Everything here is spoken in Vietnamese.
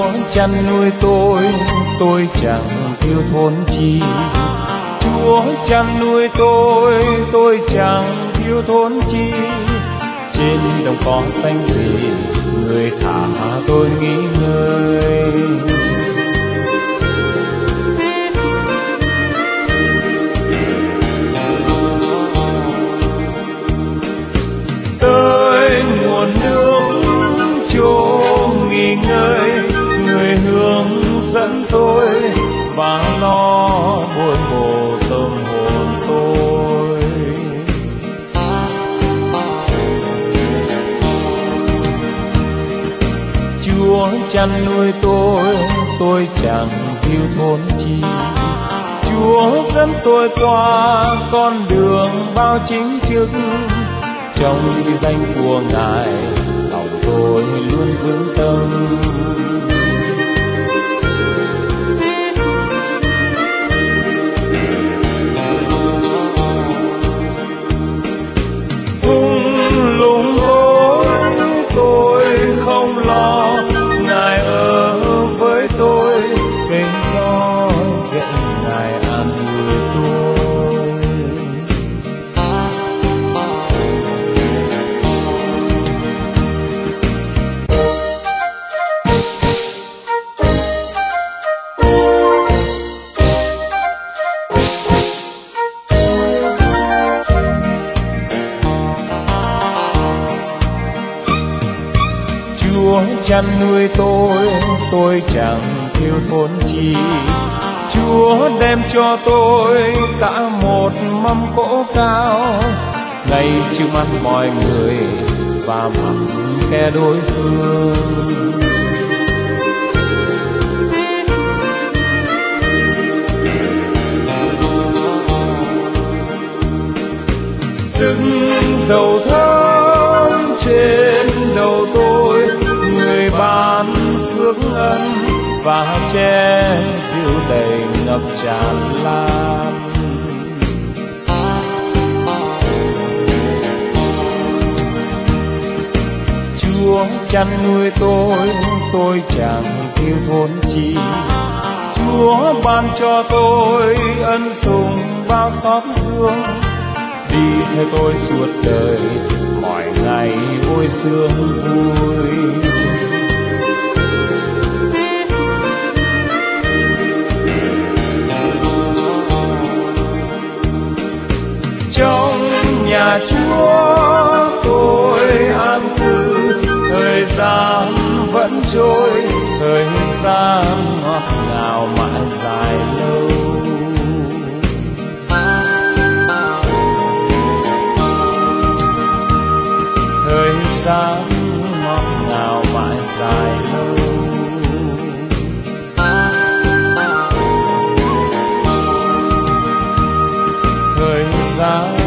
Chúa chăn nuôi tôi tôi chẳng thiếu thốn chi. Chúa chăn nuôi tôi tôi chẳng thiếu thốn chi. Trên đồng cỏ xanh gì, người thả tôi nghỉ ngơi. Tới nguồn nước chỗ nghỉ ngơi dẫn tôi và lo buồn bổ tâm hồn tôi. Chúa chăn nuôi tôi tôi chẳng thiếu thốn chi. Chúa dẫn tôi qua con đường bao chính trực. Trong danh của Ngài, lòng tôi luôn vững tâm. Chúa chăn nuôi tôi tôi chẳng thiếu thốn chi. Chúa đem cho tôi cả một mâm cỗ cao. Ngay trước mắt mọi người và mặt kẻ đối phương. Sức dầu thơm trên và che dịu đầy ngập tràn lan. Chúa chăn nuôi tôi tôi chẳng thiếu thốn chi. Chúa ban cho tôi ân sủng bao xót thương. Đi theo tôi suốt đời, mọi ngày vui sướng vui. là Chúa, tôi an cư. Thời gian vẫn trôi, thời gian ngọt ngào mãi dài lâu. Thời gian ngọt ngào mãi dài lâu. Thời gian